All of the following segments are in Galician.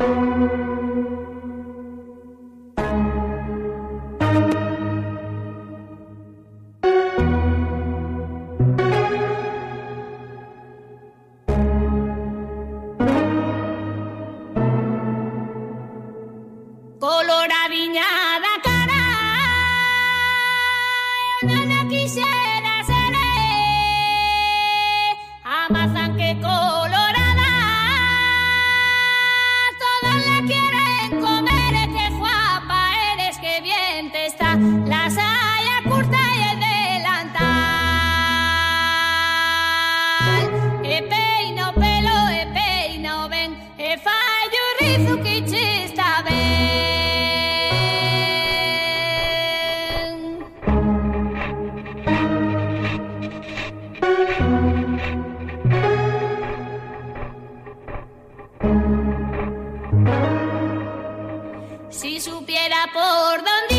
Música Si supiera por dónde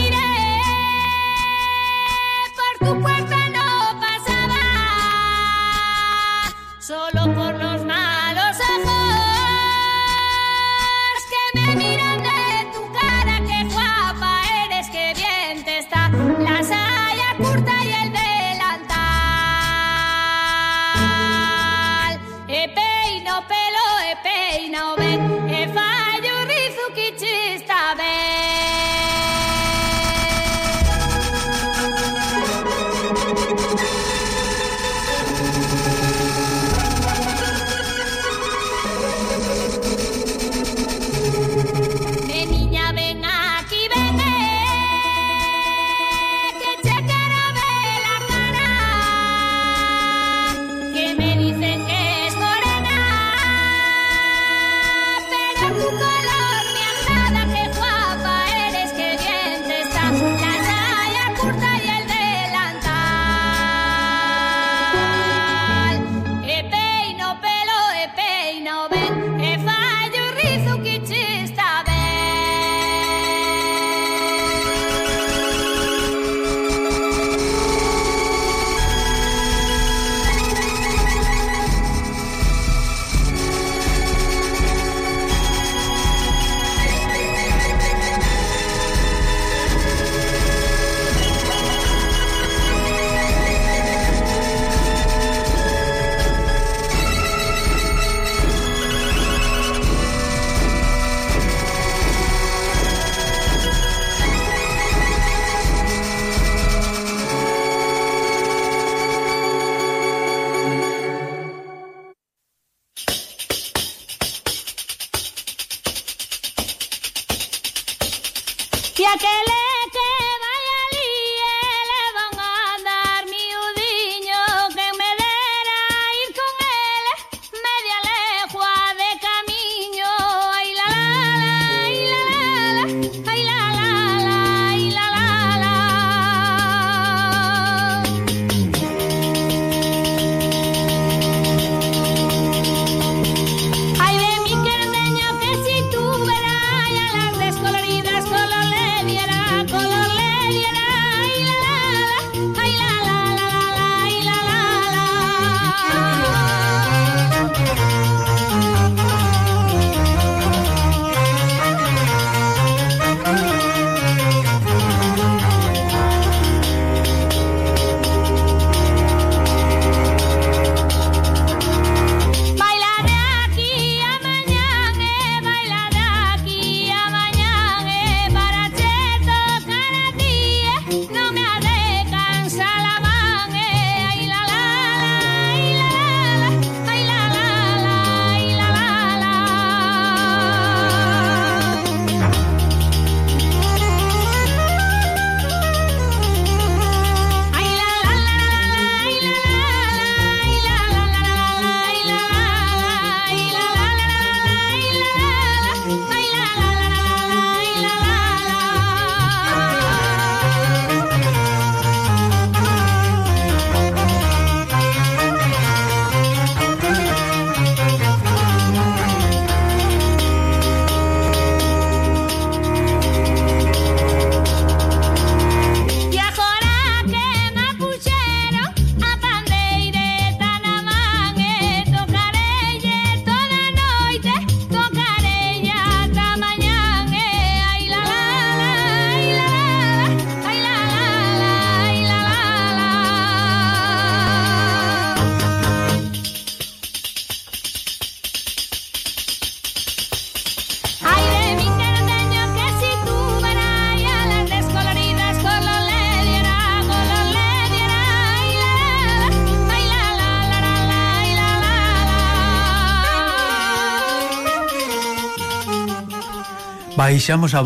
baixamos a,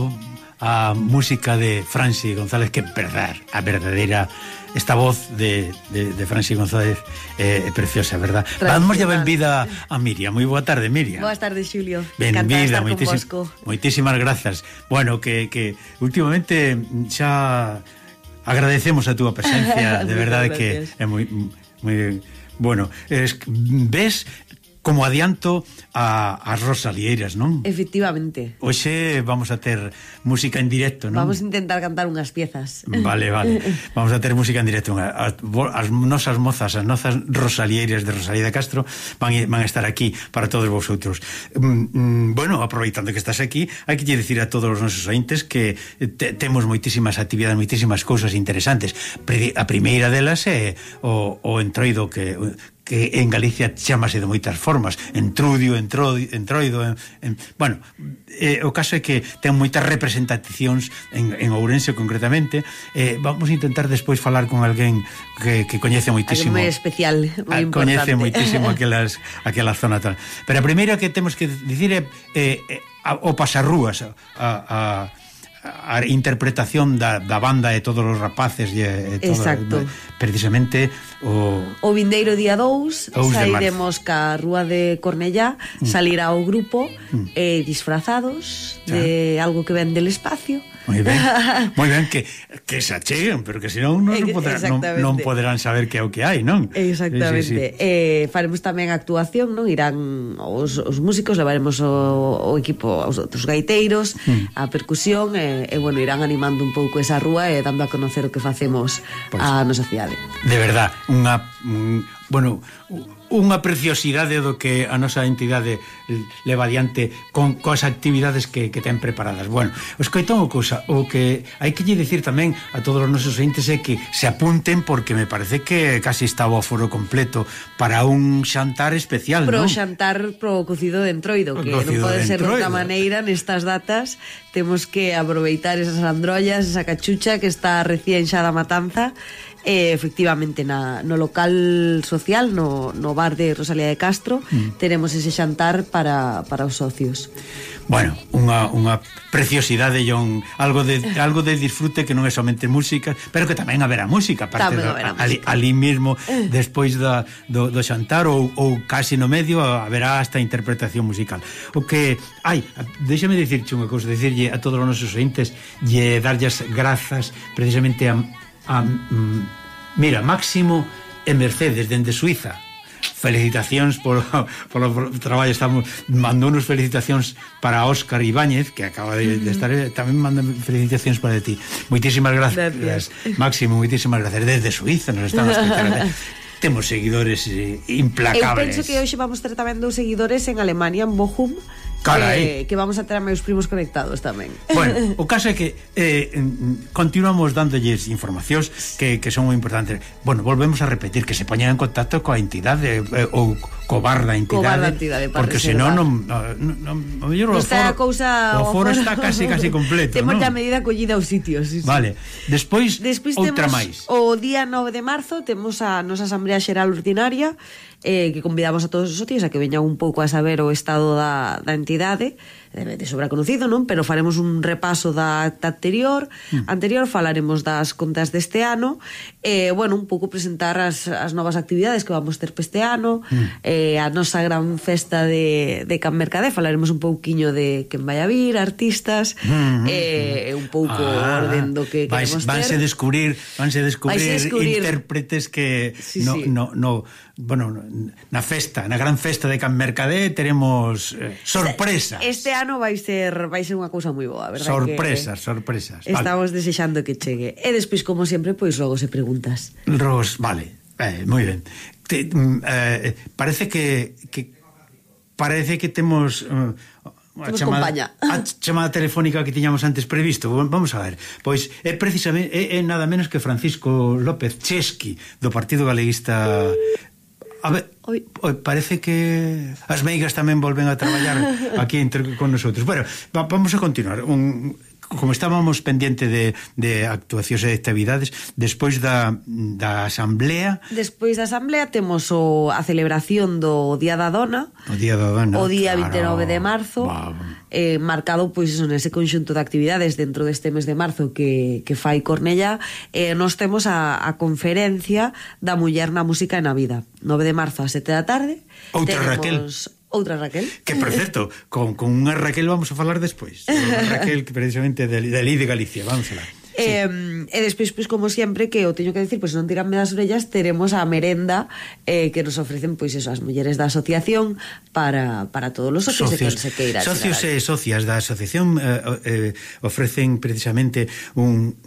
a música de Franci González que verdad, a verdadeira esta voz de, de, de Franci González eh, é eh, preciosa, verdad? Vamos ya benvida a Miriam. Moi boa tarde, Miriam. Boa tarde, Xulio. Benvida, moitísim, moitísimas grazas. Bueno, que, que últimamente xa agradecemos a túa presencia, de verdade que é moi... moi Bueno, es, ves como adianto a, a Rosa Lieiras, non? Efectivamente. Hoxe vamos a ter música en directo, non? Vamos a intentar cantar unhas piezas. Vale, vale. Vamos a ter música en directo. As, as nosas mozas, as nosas Rosalieiras de Rosalía de Castro van, van a estar aquí para todos vosotros. Mm, mm, bueno, aproveitando que estás aquí, hai que dicir a todos os nosos ointes que te, temos moitísimas actividades, moitísimas cousas interesantes. A primeira delas é o, o entroido que, que en Galicia chamase de moitas formas, entrudio, entroido, entroido en, en, bueno, eh, o caso é que ten moitas representacións en, en Ourense concretamente. Eh, vamos a intentar despois falar con alguén que, que coñece moitísimo. Alguén moi especial, moi ah, importante. Coñece moitísimo aquelas aquela zona tal. Pero a primeira que temos que dicir é eh, eh, o pasarrúas a, a a interpretación da, da banda e todos os rapaces e, e todo, Exacto. precisamente o O vindeiro día 2 sairemos ca Rúa de Cornellá, mm. salirá o grupo mm. eh, disfrazados claro. de algo que ven del espacio Moi ben, moi ben que, que se acheguen, pero que senón non, non, poderán, non, non poderán saber que é o que hai, non? Exactamente. Sí, sí, sí. Eh, faremos tamén actuación, non? Irán os, os músicos, levaremos o, o equipo aos outros gaiteiros, mm. a percusión, e, eh, eh, bueno, irán animando un pouco esa rúa e eh, dando a conocer o que facemos pues, a nosa cidade. De verdad, unha, bueno, unha preciosidade do que a nosa entidade leva adiante con coas actividades que, que ten preparadas. Bueno, os coitón o cousa, o que hai que lle dicir tamén a todos os nosos entes é que se apunten porque me parece que casi está o aforo completo para un xantar especial, Pro non? xantar pro cocido de entroido, que non pode ser de outra maneira nestas datas, temos que aproveitar esas androllas, esa cachucha que está recién xa da matanza E, efectivamente, na, no local social, no, no bar de Rosalía de Castro, mm. teremos ese xantar para, para os socios. Bueno, unha, unha preciosidade e un, algo, de, algo de disfrute que non é somente música, pero que tamén haberá música, parte do, haberá música. Ali, ali mismo, eh. despois da, do, do xantar ou, ou casi no medio, haberá esta interpretación musical. O que, ai, déxame dicirche unha cousa, dicirlle a todos os nosos entes, lle darlles grazas precisamente a a, mm, mira, Máximo e Mercedes dende Suiza. Felicitacións por, por o traballo. Estamos mandounos felicitacións para Óscar Ibáñez que acaba de, de mm-hmm. estar eh, tamén manda felicitacións para ti. Moitísimas gracias, gracias. Máximo, moitísimas gracias. Desde Suiza nos están a temos seguidores eh, implacables. Eu penso que hoxe vamos ter tamén dous seguidores en Alemania, en Bochum, Carai. Eh, que vamos a ter a meus primos conectados tamén. Bueno, o caso é que eh, continuamos dándolles informacións que, que son moi importantes. Bueno, volvemos a repetir que se poñan en contacto coa entidade eh, ou co bar da entidade, bar da entidade porque senón non, non, non, o mellor o foro, cousa, o foro está casi casi completo, Temos a medida collida os sitios. Sí, vale. Despois, Despois outra máis. O día 9 de marzo temos a nosa asamblea xeral ordinaria eh, que convidamos a todos os socios a que veñan un pouco a saber o estado da, da entidade de sobra conocido, non? Pero faremos un repaso da acta anterior, mm. anterior falaremos das contas deste ano, e, eh, bueno, un pouco presentar as, as novas actividades que vamos ter este ano, mm. eh, a nosa gran festa de, de Can Mercadé, falaremos un pouquiño de quen vai a vir, artistas, mm. eh, un pouco ah, orden do que vais, queremos vanse ter. Descubrir, vanse descubrir, vanse descubrir intérpretes que sí, no, sí. no, no, bueno, na festa, na gran festa de Can Mercadé teremos eh, sorpresa. Este ano ano vai ser vai ser unha cousa moi boa, verdade Sorpresas, que sorpresas. Estamos vale. desexando que chegue. E despois, como sempre, pois logo se preguntas. Ros, vale. Eh, moi ben. Te, mm, eh, parece que, que parece que temos eh, uh, a chamada, a ah, chamada telefónica que tiñamos antes previsto. Vamos a ver. Pois é precisamente é, é nada menos que Francisco López Chesky do Partido Galeguista A ver, oi. oi, parece que as meigas tamén volven a traballar aquí entre con nosotros. Bueno, vamos a continuar. Un como estábamos pendente de, de actuacións e actividades, despois da, da asamblea... Despois da asamblea temos o, a celebración do Día da Dona. O Día da Dona, O día claro. 29 de marzo, wow. eh, marcado pois en nese conxunto de actividades dentro deste mes de marzo que, que fai Cornella, eh, nos temos a, a conferencia da muller na música e na vida. 9 de marzo a 7 da tarde. Outra Raquel outra Raquel. Que, por certo, con, con unha Raquel vamos a falar despois. Raquel, que precisamente de, de Lí de Galicia, vamos a falar. Sí. Eh, e despois, pois, como sempre, que o teño que decir, pois non tiranme das orellas, teremos a merenda eh, que nos ofrecen pois eso, as mulleres da asociación para, para todos os socios, socios se queira. Socios e socias da asociación eh, eh, ofrecen precisamente un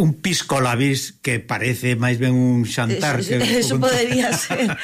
un pisco labis que parece máis ben un xantar. Eso, que, eso un... podería ser.